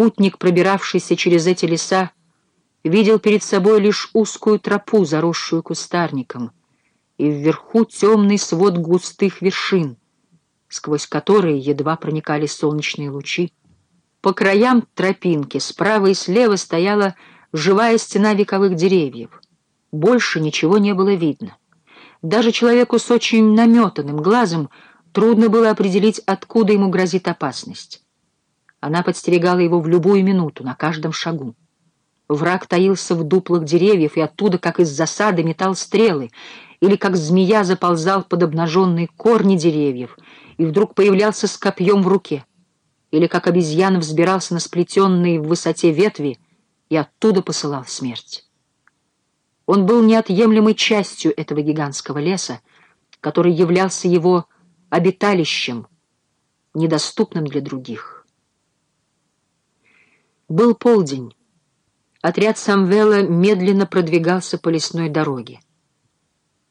Путник, пробиравшийся через эти леса, видел перед собой лишь узкую тропу, заросшую кустарником, и вверху темный свод густых вершин, сквозь которые едва проникали солнечные лучи. По краям тропинки справа и слева стояла живая стена вековых деревьев. Больше ничего не было видно. Даже человеку с очень наметанным глазом трудно было определить, откуда ему грозит опасность. Она подстерегала его в любую минуту, на каждом шагу. Враг таился в дуплах деревьев и оттуда, как из засады, метал стрелы, или как змея заползал под обнаженные корни деревьев и вдруг появлялся с копьем в руке, или как обезьяна взбирался на сплетенные в высоте ветви и оттуда посылал смерть. Он был неотъемлемой частью этого гигантского леса, который являлся его обиталищем, недоступным для других. Был полдень. Отряд Самвела медленно продвигался по лесной дороге.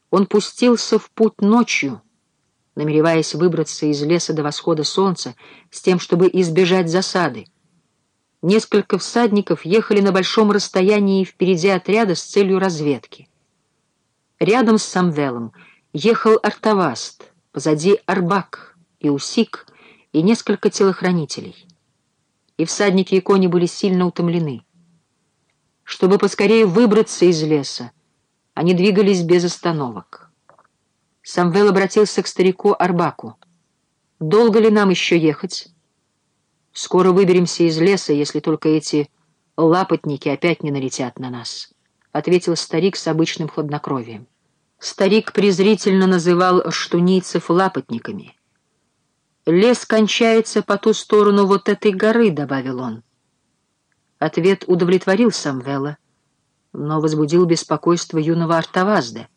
Он пустился в путь ночью, намереваясь выбраться из леса до восхода солнца с тем, чтобы избежать засады. Несколько всадников ехали на большом расстоянии впереди отряда с целью разведки. Рядом с Самвелом ехал Артаваст, позади Арбак и Усик и несколько телохранителей. И всадники и кони были сильно утомлены. Чтобы поскорее выбраться из леса, они двигались без остановок. Самвел обратился к старику Арбаку. «Долго ли нам еще ехать?» Скоро выберемся из леса, если только эти лапотники опять не налетят на нас», — ответил старик с обычным хладнокровием. Старик презрительно называл штунийцев лапотниками. «Лес кончается по ту сторону вот этой горы», — добавил он. Ответ удовлетворил Самвела, но возбудил беспокойство юного Артавазда.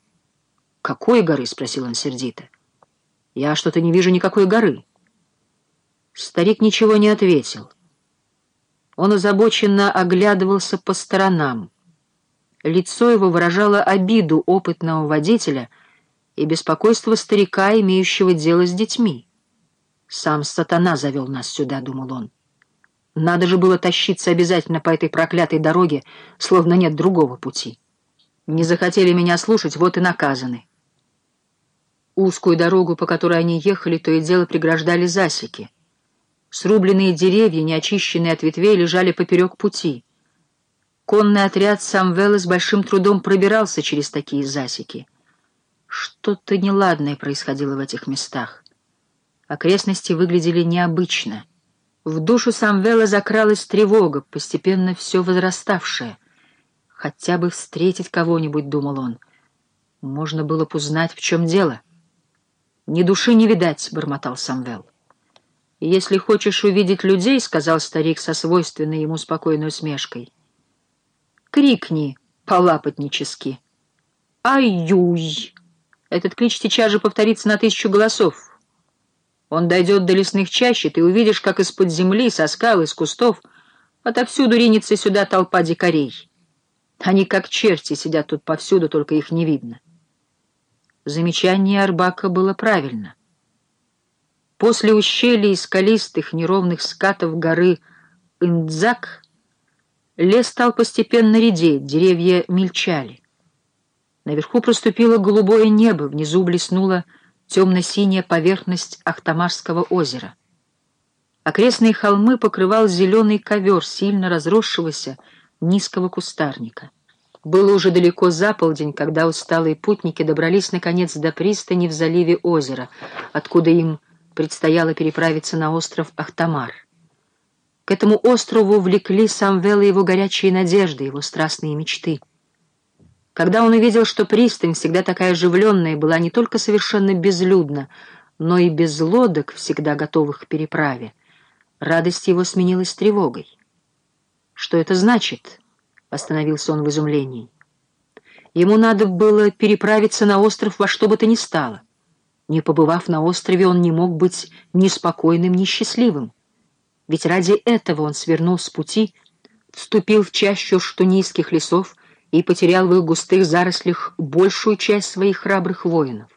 «Какой горы?» — спросил он сердито. «Я что-то не вижу никакой горы». Старик ничего не ответил. Он озабоченно оглядывался по сторонам. Лицо его выражало обиду опытного водителя и беспокойство старика, имеющего дело с детьми. «Сам сатана завел нас сюда», — думал он. «Надо же было тащиться обязательно по этой проклятой дороге, словно нет другого пути. Не захотели меня слушать, вот и наказаны». Узкую дорогу, по которой они ехали, то и дело преграждали засеки. Срубленные деревья, неочищенные от ветвей, лежали поперек пути. Конный отряд Самвела с большим трудом пробирался через такие засеки. Что-то неладное происходило в этих местах. Окрестности выглядели необычно. В душу Самвела закралась тревога, постепенно все возраставшая. «Хотя бы встретить кого-нибудь», — думал он. Можно было бы узнать, в чем дело. «Ни души не видать», — бормотал Самвел. «Если хочешь увидеть людей, — сказал старик со свойственной ему спокойной усмешкой, — крикни полапотнически. Ай-юй! Этот клич сейчас же повторится на тысячу голосов. Он дойдет до лесных чащ, и ты увидишь, как из-под земли, со скал, из кустов, отовсюду ринется сюда толпа дикарей. Они, как черти, сидят тут повсюду, только их не видно». Замечание Арбака было правильно — После ущелий скалистых неровных скатов горы Индзак лес стал постепенно редеть, деревья мельчали. Наверху проступило голубое небо, внизу блеснула темно-синяя поверхность Ахтамарского озера. Окрестные холмы покрывал зеленый ковер сильно разросшегося низкого кустарника. Было уже далеко за полдень, когда усталые путники добрались наконец до пристани в заливе озера, откуда им предстояло переправиться на остров Ахтамар. К этому острову влекли Самвела его горячие надежды, его страстные мечты. Когда он увидел, что пристань, всегда такая оживленная, была не только совершенно безлюдна, но и без лодок, всегда готовых к переправе, радость его сменилась тревогой. «Что это значит?» — остановился он в изумлении. Ему надо было переправиться на остров во что бы то ни стало — не побывав на острове, он не мог быть ни спокойным, ни счастливым. Ведь ради этого он свернул с пути, вступил в чащу штунийских лесов и потерял в их густых зарослях большую часть своих храбрых воинов.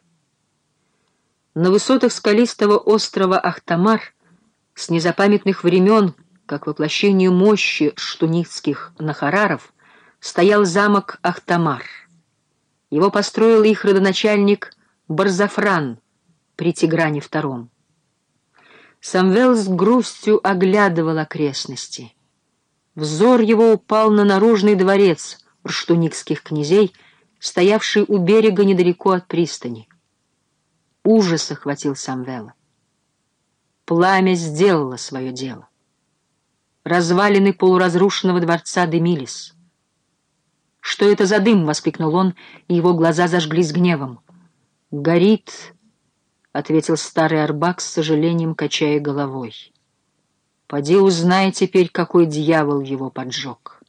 На высотах скалистого острова Ахтамар с незапамятных времен как воплощение мощи штуницких нахараров, стоял замок Ахтамар. Его построил их родоначальник Барзафран при Тигране II. Самвел с грустью оглядывал окрестности. Взор его упал на наружный дворец рштуникских князей, стоявший у берега недалеко от пристани. Ужас охватил Самвела. Пламя сделало свое дело. Развалины полуразрушенного дворца дымились. «Что это за дым?» — воскликнул он, и его глаза зажглись гневом. «Горит», — ответил старый Арбак с сожалением, качая головой. «Поди узнай теперь, какой дьявол его поджег».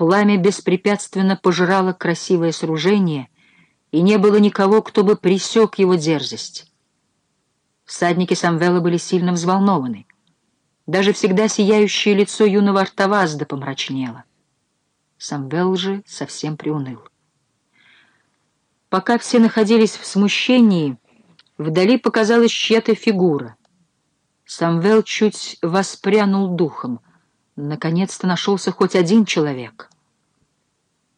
Пламя беспрепятственно пожирало красивое сооружение, и не было никого, кто бы пресек его дерзость. Всадники Самвела были сильно взволнованы. Даже всегда сияющее лицо юного Артавазда помрачнело. Самвел же совсем приуныл. Пока все находились в смущении, вдали показалась чья-то фигура. Самвел чуть воспрянул духом. Наконец-то нашелся хоть один человек.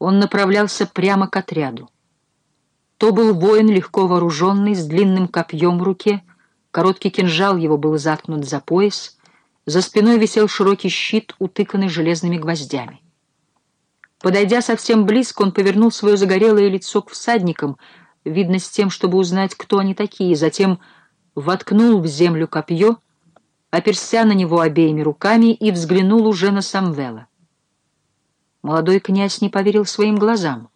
Он направлялся прямо к отряду. То был воин, легко вооруженный, с длинным копьем в руке, короткий кинжал его был заткнут за пояс, за спиной висел широкий щит, утыканный железными гвоздями. Подойдя совсем близко, он повернул свое загорелое лицо к всадникам, видно с тем, чтобы узнать, кто они такие, затем воткнул в землю копье, оперся на него обеими руками и взглянул уже на Самвела. Молодой князь не поверил своим глазам.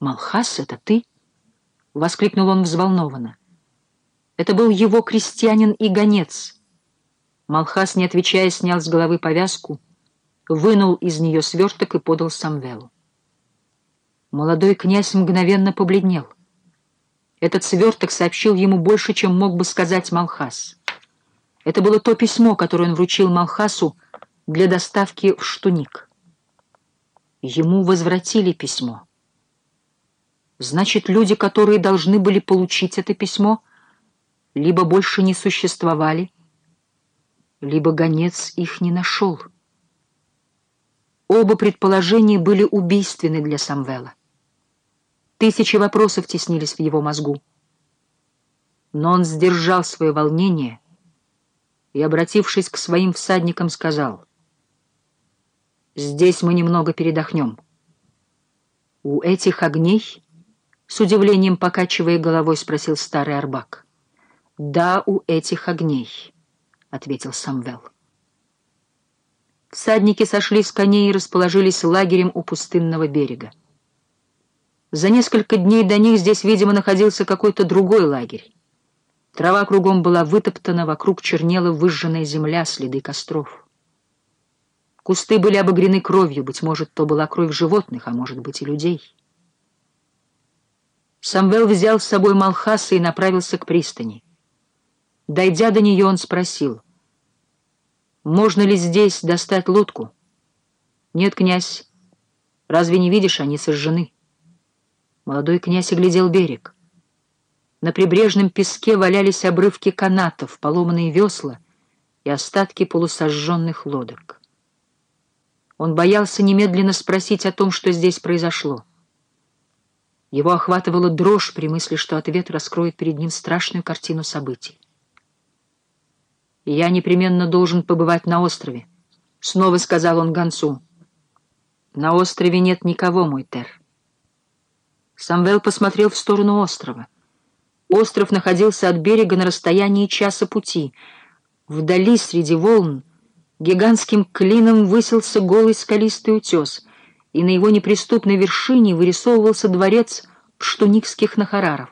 «Малхас, это ты?» — воскликнул он взволнованно. Это был его крестьянин и гонец. Малхас, не отвечая, снял с головы повязку — вынул из нее сверток и подал Самвелу. Молодой князь мгновенно побледнел. Этот сверток сообщил ему больше, чем мог бы сказать Малхас. Это было то письмо, которое он вручил Малхасу для доставки в Штуник. Ему возвратили письмо. Значит, люди, которые должны были получить это письмо, либо больше не существовали, либо гонец их не нашел. Оба предположения были убийственны для Самвела. Тысячи вопросов теснились в его мозгу. Но он сдержал свое волнение и, обратившись к своим всадникам, сказал, «Здесь мы немного передохнем». «У этих огней?» — с удивлением покачивая головой, спросил старый Арбак. «Да, у этих огней», — ответил Самвел. Всадники сошли с коней и расположились лагерем у пустынного берега. За несколько дней до них здесь, видимо, находился какой-то другой лагерь. Трава кругом была вытоптана, вокруг чернела выжженная земля, следы костров. Кусты были обогрены кровью, быть может, то была кровь животных, а может быть и людей. Самвел взял с собой Малхаса и направился к пристани. Дойдя до нее, он спросил — можно ли здесь достать лодку? Нет, князь. Разве не видишь, они сожжены? Молодой князь оглядел берег. На прибрежном песке валялись обрывки канатов, поломанные весла и остатки полусожженных лодок. Он боялся немедленно спросить о том, что здесь произошло. Его охватывала дрожь при мысли, что ответ раскроет перед ним страшную картину событий я непременно должен побывать на острове», — снова сказал он гонцу. «На острове нет никого, мой Тер». Самвел посмотрел в сторону острова. Остров находился от берега на расстоянии часа пути. Вдали, среди волн, гигантским клином высился голый скалистый утес, и на его неприступной вершине вырисовывался дворец пштуникских нахараров.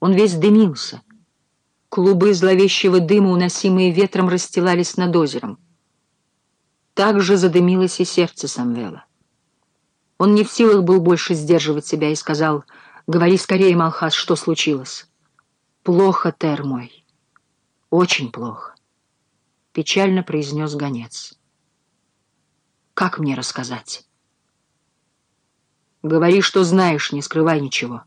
Он весь дымился — Клубы зловещего дыма, уносимые ветром, расстилались над озером. Так же задымилось и сердце Самвела. Он не в силах был больше сдерживать себя и сказал, «Говори скорее, Малхас, что случилось?» «Плохо, Тер мой, очень плохо», — печально произнес гонец. «Как мне рассказать?» «Говори, что знаешь, не скрывай ничего».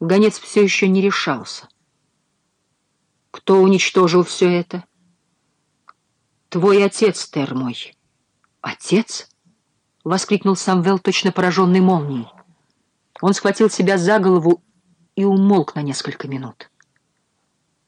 Гонец все еще не решался. Кто уничтожил все это? твой отец, Тер мой». «Отец?» — воскликнул Самвел, точно пораженный молнией. Он схватил себя за голову и умолк на несколько минут.